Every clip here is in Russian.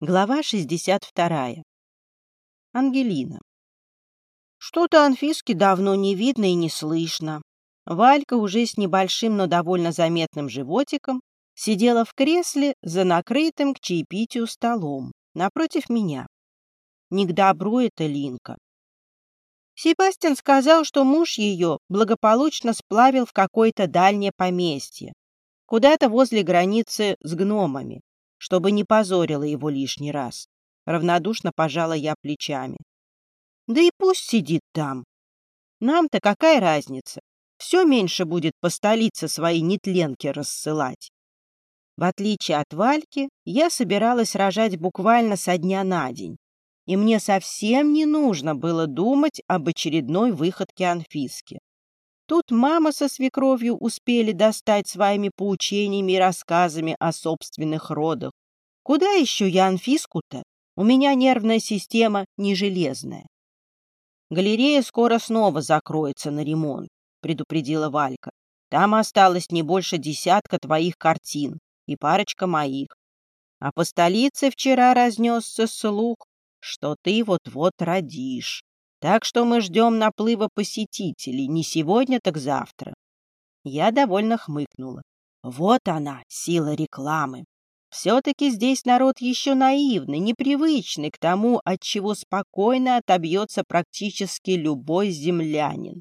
Глава 62. Ангелина. Что-то Анфиски давно не видно и не слышно. Валька уже с небольшим, но довольно заметным животиком сидела в кресле за накрытым к чаепитию столом напротив меня. Не к добру это Линка. Себастьян сказал, что муж ее благополучно сплавил в какое-то дальнее поместье, куда-то возле границы с гномами чтобы не позорила его лишний раз. Равнодушно пожала я плечами. Да и пусть сидит там. Нам-то какая разница? Все меньше будет по столице свои нетленки рассылать. В отличие от Вальки, я собиралась рожать буквально со дня на день, и мне совсем не нужно было думать об очередной выходке Анфиски. Тут мама со свекровью успели достать своими поучениями и рассказами о собственных родах. Куда еще я Анфиску-то? У меня нервная система не железная. Галерея скоро снова закроется на ремонт, предупредила Валька. Там осталось не больше десятка твоих картин и парочка моих. А по столице вчера разнесся слух, что ты вот-вот родишь. Так что мы ждем наплыва посетителей не сегодня, так завтра. Я довольно хмыкнула. Вот она, сила рекламы. Все-таки здесь народ еще наивный, непривычный к тому, от чего спокойно отобьется практически любой землянин.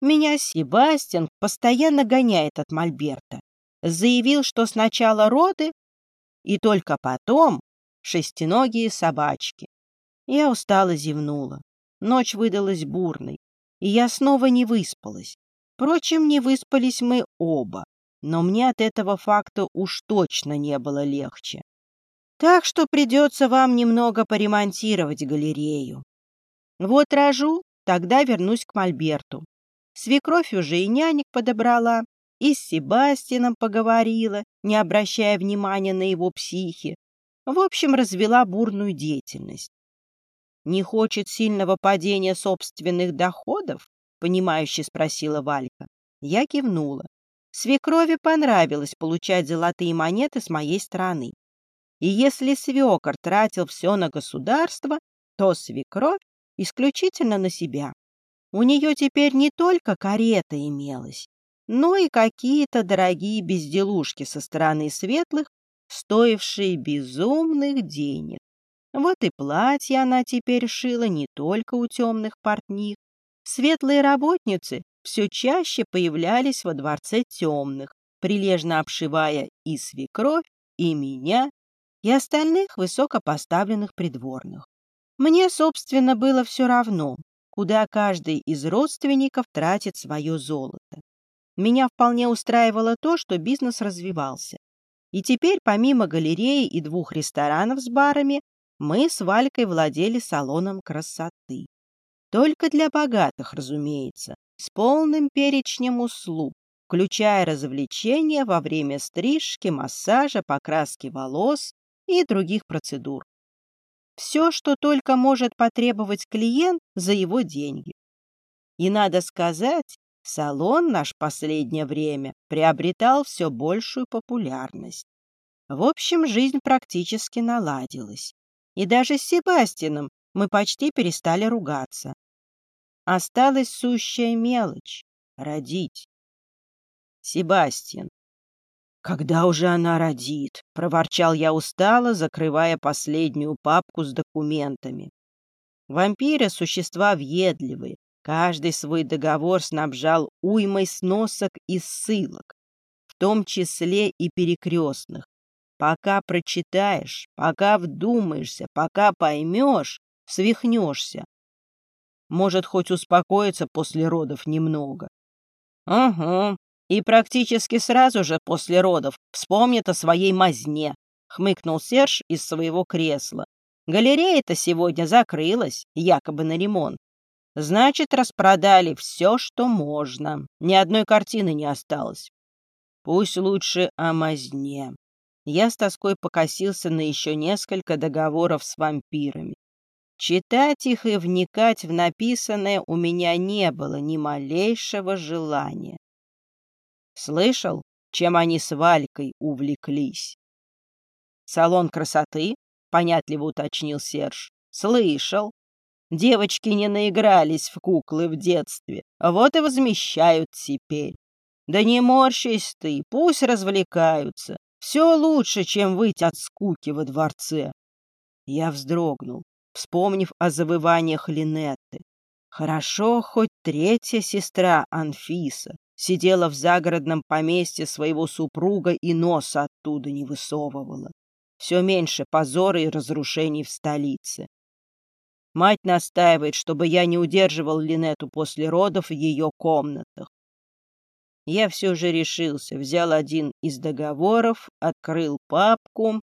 Меня Себастьян постоянно гоняет от Мольберта. Заявил, что сначала роды, и только потом шестиногие собачки. Я устало зевнула. Ночь выдалась бурной, и я снова не выспалась. Впрочем, не выспались мы оба, но мне от этого факта уж точно не было легче. Так что придется вам немного поремонтировать галерею. Вот рожу, тогда вернусь к Мольберту. Свекровь уже и нянек подобрала, и с Себастином поговорила, не обращая внимания на его психи. В общем, развела бурную деятельность. Не хочет сильного падения собственных доходов? Понимающе спросила Валька. Я кивнула. Свекрови понравилось получать золотые монеты с моей стороны. И если свекор тратил все на государство, то свекровь исключительно на себя. У нее теперь не только карета имелась, но и какие-то дорогие безделушки со стороны светлых, стоившие безумных денег. Вот и платье она теперь шила не только у темных портних. Светлые работницы все чаще появлялись во дворце темных, прилежно обшивая и свекровь, и меня, и остальных высокопоставленных придворных. Мне, собственно, было все равно, куда каждый из родственников тратит свое золото. Меня вполне устраивало то, что бизнес развивался. И теперь, помимо галереи и двух ресторанов с барами, мы с Валькой владели салоном красоты. Только для богатых, разумеется, с полным перечнем услуг, включая развлечения во время стрижки, массажа, покраски волос и других процедур. Все, что только может потребовать клиент за его деньги. И надо сказать, салон наш последнее время приобретал все большую популярность. В общем, жизнь практически наладилась. И даже с Себастином мы почти перестали ругаться. Осталась сущая мелочь — родить. Себастьян. «Когда уже она родит?» — проворчал я устало, закрывая последнюю папку с документами. Вампиры — существа въедливые. Каждый свой договор снабжал уймой сносок и ссылок, в том числе и перекрестных. Пока прочитаешь, пока вдумаешься, пока поймешь, свихнешься. Может, хоть успокоиться после родов немного. Ага, и практически сразу же после родов вспомнит о своей мазне, хмыкнул Серж из своего кресла. Галерея-то сегодня закрылась, якобы на ремонт. Значит, распродали все, что можно. Ни одной картины не осталось. Пусть лучше о мазне. Я с тоской покосился на еще несколько договоров с вампирами. Читать их и вникать в написанное у меня не было ни малейшего желания. Слышал, чем они с Валькой увлеклись? Салон красоты? понятливо уточнил Серж. Слышал. Девочки не наигрались в куклы в детстве, вот и возмещают теперь. Да не морщись ты, пусть развлекаются. Все лучше, чем выйти от скуки во дворце. Я вздрогнул, вспомнив о завываниях Линетты. Хорошо, хоть третья сестра Анфиса сидела в загородном поместье своего супруга и носа оттуда не высовывала. Все меньше позора и разрушений в столице. Мать настаивает, чтобы я не удерживал Линету после родов в ее комнатах. Я все же решился, взял один из договоров, открыл папку,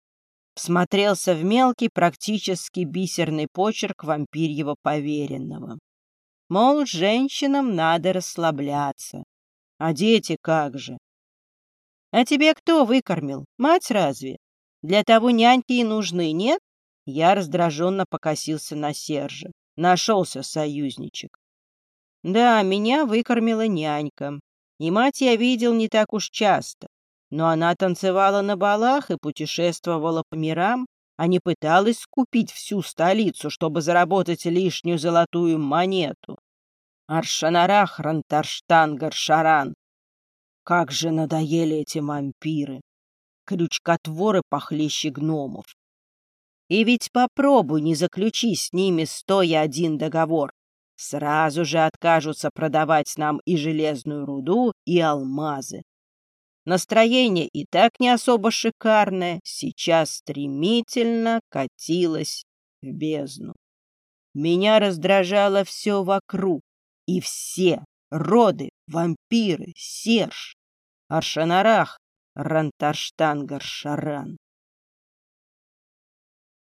всмотрелся в мелкий, практически бисерный почерк вампирьего поверенного. Мол, женщинам надо расслабляться. А дети как же? А тебе кто выкормил? Мать разве? Для того няньки и нужны, нет? Я раздраженно покосился на Сержа. Нашелся союзничек. Да, меня выкормила нянька. И мать я видел не так уж часто. Но она танцевала на балах и путешествовала по мирам, а не пыталась скупить всю столицу, чтобы заработать лишнюю золотую монету. Аршанарах, Рантарштангар, Шаран. Как же надоели эти вампиры! Крючкотворы похлеще гномов. И ведь попробуй не заключи с ними стоя один договор. Сразу же откажутся продавать нам и железную руду, и алмазы. Настроение и так не особо шикарное, сейчас стремительно катилось в бездну. Меня раздражало все вокруг, и все роды, вампиры, Серж, Аршанарах, Рантарштангар, Шаран.